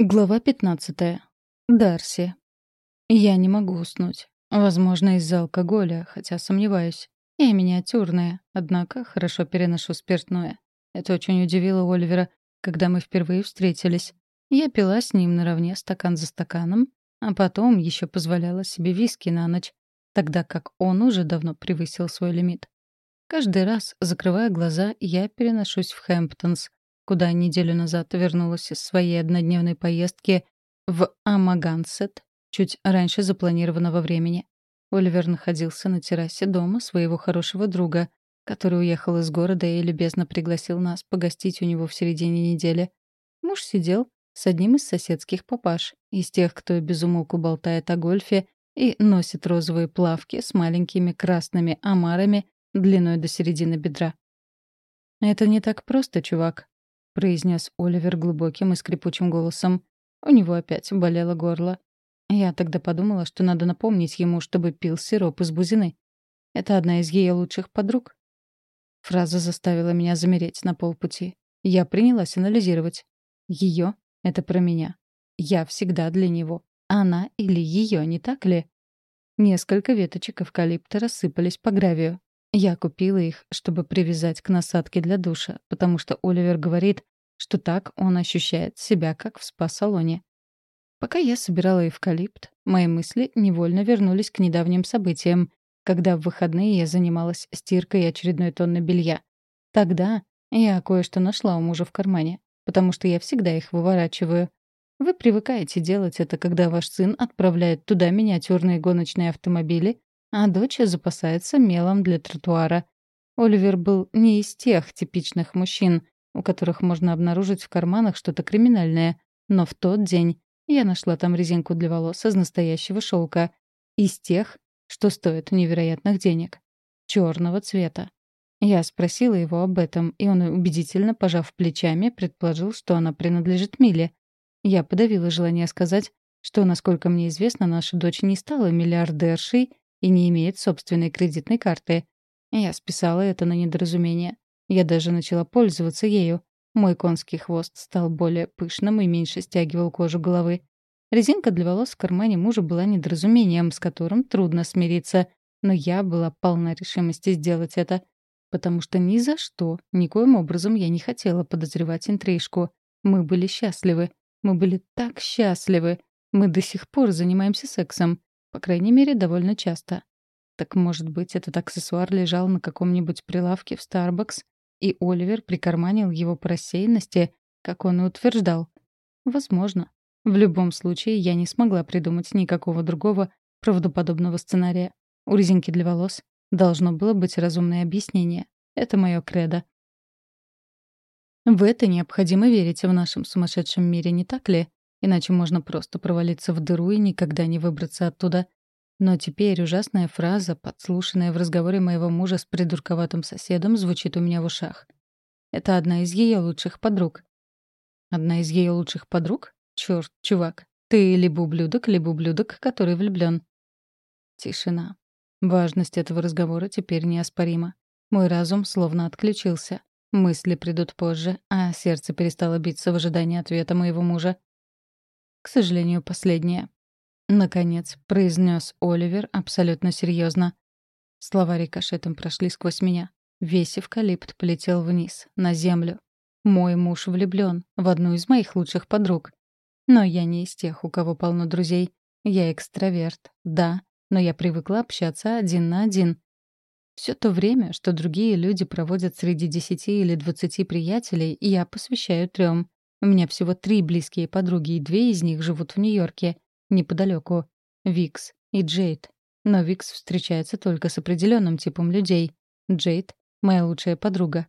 Глава 15. Дарси. Я не могу уснуть. Возможно, из-за алкоголя, хотя сомневаюсь. Я миниатюрная, однако хорошо переношу спиртное. Это очень удивило Оливера, когда мы впервые встретились. Я пила с ним наравне стакан за стаканом, а потом еще позволяла себе виски на ночь, тогда как он уже давно превысил свой лимит. Каждый раз, закрывая глаза, я переношусь в Хэмптонс, куда неделю назад вернулась из своей однодневной поездки в Амагансет, чуть раньше запланированного времени. Оливер находился на террасе дома своего хорошего друга, который уехал из города и любезно пригласил нас погостить у него в середине недели. Муж сидел с одним из соседских папаш, из тех, кто безумолку болтает о гольфе и носит розовые плавки с маленькими красными омарами длиной до середины бедра. «Это не так просто, чувак», — произнес Оливер глубоким и скрипучим голосом. У него опять болело горло. Я тогда подумала, что надо напомнить ему, чтобы пил сироп из бузины. Это одна из ее лучших подруг. Фраза заставила меня замереть на полпути. Я принялась анализировать. Ее — это про меня. Я всегда для него. Она или ее, не так ли? Несколько веточек эвкалипта рассыпались по гравию. Я купила их, чтобы привязать к насадке для душа, потому что Оливер говорит, что так он ощущает себя, как в спа-салоне. Пока я собирала эвкалипт, мои мысли невольно вернулись к недавним событиям, когда в выходные я занималась стиркой очередной тонны белья. Тогда я кое-что нашла у мужа в кармане, потому что я всегда их выворачиваю. Вы привыкаете делать это, когда ваш сын отправляет туда миниатюрные гоночные автомобили, а дочь запасается мелом для тротуара. Оливер был не из тех типичных мужчин, у которых можно обнаружить в карманах что-то криминальное, но в тот день я нашла там резинку для волос из настоящего шелка, из тех, что стоят невероятных денег, черного цвета. Я спросила его об этом, и он, убедительно пожав плечами, предположил, что она принадлежит Миле. Я подавила желание сказать, что, насколько мне известно, наша дочь не стала миллиардершей и не имеет собственной кредитной карты. Я списала это на недоразумение. Я даже начала пользоваться ею. Мой конский хвост стал более пышным и меньше стягивал кожу головы. Резинка для волос в кармане мужа была недоразумением, с которым трудно смириться, но я была полна решимости сделать это, потому что ни за что, никоим образом я не хотела подозревать интрижку. Мы были счастливы. Мы были так счастливы. Мы до сих пор занимаемся сексом. По крайней мере, довольно часто. Так, может быть, этот аксессуар лежал на каком-нибудь прилавке в Starbucks, и Оливер прикарманил его по рассеянности, как он и утверждал. Возможно. В любом случае, я не смогла придумать никакого другого правдоподобного сценария. У резинки для волос должно было быть разумное объяснение. Это мое кредо. В это необходимо верить в нашем сумасшедшем мире, не так ли? Иначе можно просто провалиться в дыру и никогда не выбраться оттуда. Но теперь ужасная фраза, подслушанная в разговоре моего мужа с придурковатым соседом, звучит у меня в ушах. Это одна из ее лучших подруг. Одна из ее лучших подруг? Черт, чувак, ты либо ублюдок, либо ублюдок, который влюблен. Тишина. Важность этого разговора теперь неоспорима. Мой разум словно отключился. Мысли придут позже, а сердце перестало биться в ожидании ответа моего мужа. К сожалению, последнее. Наконец, произнес Оливер абсолютно серьезно. Слова рикошетом прошли сквозь меня. Весь эвкалипт полетел вниз, на землю. Мой муж влюблен в одну из моих лучших подруг. Но я не из тех, у кого полно друзей. Я экстраверт, да, но я привыкла общаться один на один. Все то время, что другие люди проводят среди десяти или двадцати приятелей, я посвящаю трем. У меня всего три близкие подруги, и две из них живут в Нью-Йорке, неподалеку. Викс и Джейд. Но Викс встречается только с определенным типом людей. Джейд — моя лучшая подруга.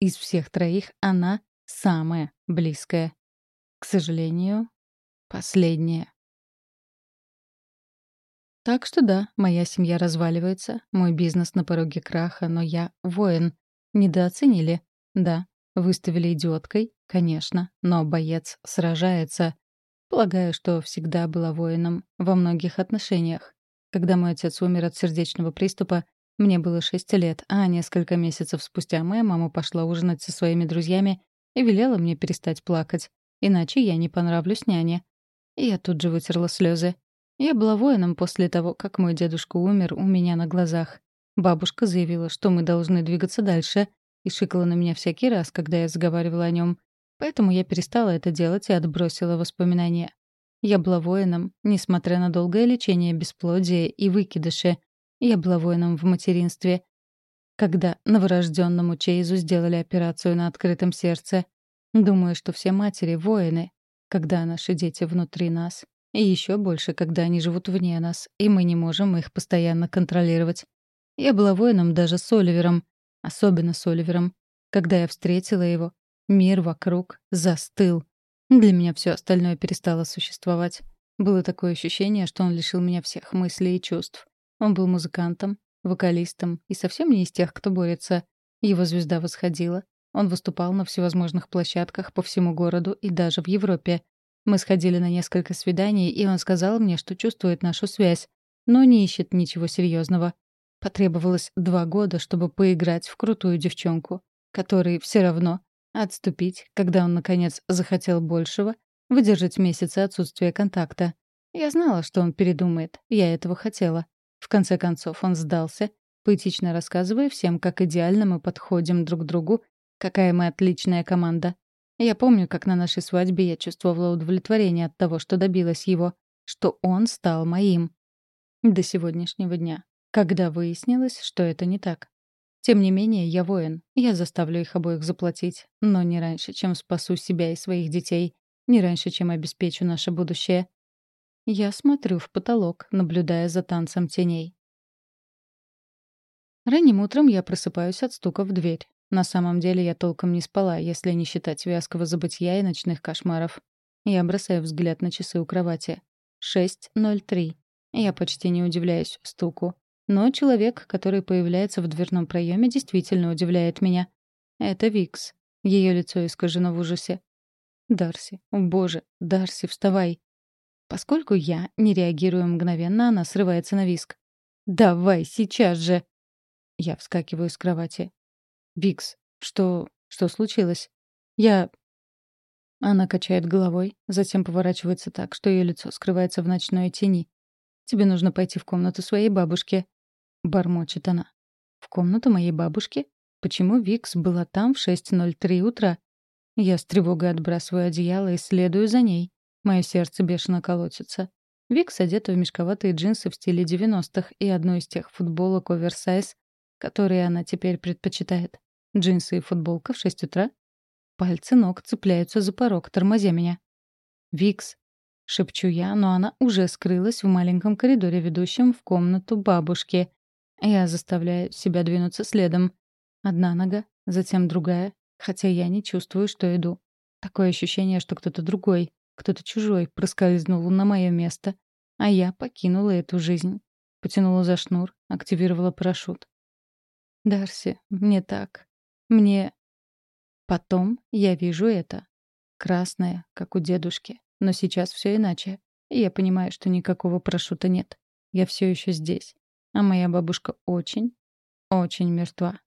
Из всех троих она самая близкая. К сожалению, последняя. Так что да, моя семья разваливается, мой бизнес на пороге краха, но я воин. Недооценили? Да. Выставили идиоткой? Конечно. Но боец сражается. Полагаю, что всегда была воином во многих отношениях. Когда мой отец умер от сердечного приступа, мне было шесть лет, а несколько месяцев спустя моя мама пошла ужинать со своими друзьями и велела мне перестать плакать. иначе я не понравлюсь няне. И я тут же вытерла слезы. Я была воином после того, как мой дедушка умер у меня на глазах. Бабушка заявила, что мы должны двигаться дальше, и шикала на меня всякий раз, когда я заговаривала о нем. Поэтому я перестала это делать и отбросила воспоминания. Я была воином, несмотря на долгое лечение бесплодия и выкидыши. Я была воином в материнстве. Когда новорожденному Чейзу сделали операцию на открытом сердце. Думаю, что все матери — воины, когда наши дети внутри нас. И еще больше, когда они живут вне нас, и мы не можем их постоянно контролировать. Я была воином даже с Оливером, особенно с Оливером. Когда я встретила его, мир вокруг застыл. Для меня все остальное перестало существовать. Было такое ощущение, что он лишил меня всех мыслей и чувств. Он был музыкантом, вокалистом и совсем не из тех, кто борется. Его звезда восходила. Он выступал на всевозможных площадках по всему городу и даже в Европе. Мы сходили на несколько свиданий, и он сказал мне, что чувствует нашу связь, но не ищет ничего серьезного. Потребовалось два года, чтобы поиграть в крутую девчонку, которой все равно отступить, когда он, наконец, захотел большего, выдержать месяцы отсутствия контакта. Я знала, что он передумает, я этого хотела. В конце концов, он сдался, поэтично рассказывая всем, как идеально мы подходим друг к другу, какая мы отличная команда. Я помню, как на нашей свадьбе я чувствовала удовлетворение от того, что добилась его, что он стал моим. До сегодняшнего дня, когда выяснилось, что это не так. Тем не менее, я воин. Я заставлю их обоих заплатить. Но не раньше, чем спасу себя и своих детей. Не раньше, чем обеспечу наше будущее. Я смотрю в потолок, наблюдая за танцем теней. Ранним утром я просыпаюсь от стука в дверь. На самом деле я толком не спала, если не считать вязкого забытья и ночных кошмаров. Я бросаю взгляд на часы у кровати. 6.03. Я почти не удивляюсь стуку. Но человек, который появляется в дверном проеме, действительно удивляет меня. Это Викс. Ее лицо искажено в ужасе. «Дарси, о боже, Дарси, вставай!» Поскольку я не реагирую мгновенно, она срывается на виск. «Давай, сейчас же!» Я вскакиваю с кровати. «Викс, что... что случилось?» «Я...» Она качает головой, затем поворачивается так, что ее лицо скрывается в ночной тени. «Тебе нужно пойти в комнату своей бабушки», — бормочет она. «В комнату моей бабушки? Почему Викс была там в 6.03 утра?» Я с тревогой отбрасываю одеяло и следую за ней. Мое сердце бешено колотится. Викс одета в мешковатые джинсы в стиле 90-х и одну из тех футболок оверсайз, которые она теперь предпочитает. Джинсы и футболка в шесть утра. Пальцы ног цепляются за порог, тормозя меня. «Викс!» — шепчу я, но она уже скрылась в маленьком коридоре, ведущем в комнату бабушки. Я заставляю себя двинуться следом. Одна нога, затем другая, хотя я не чувствую, что иду. Такое ощущение, что кто-то другой, кто-то чужой проскользнул на мое место, а я покинула эту жизнь. Потянула за шнур, активировала парашют. Дарси, мне так. Мне... Потом я вижу это. Красное, как у дедушки. Но сейчас все иначе. И я понимаю, что никакого парашюта нет. Я все еще здесь. А моя бабушка очень, очень мертва.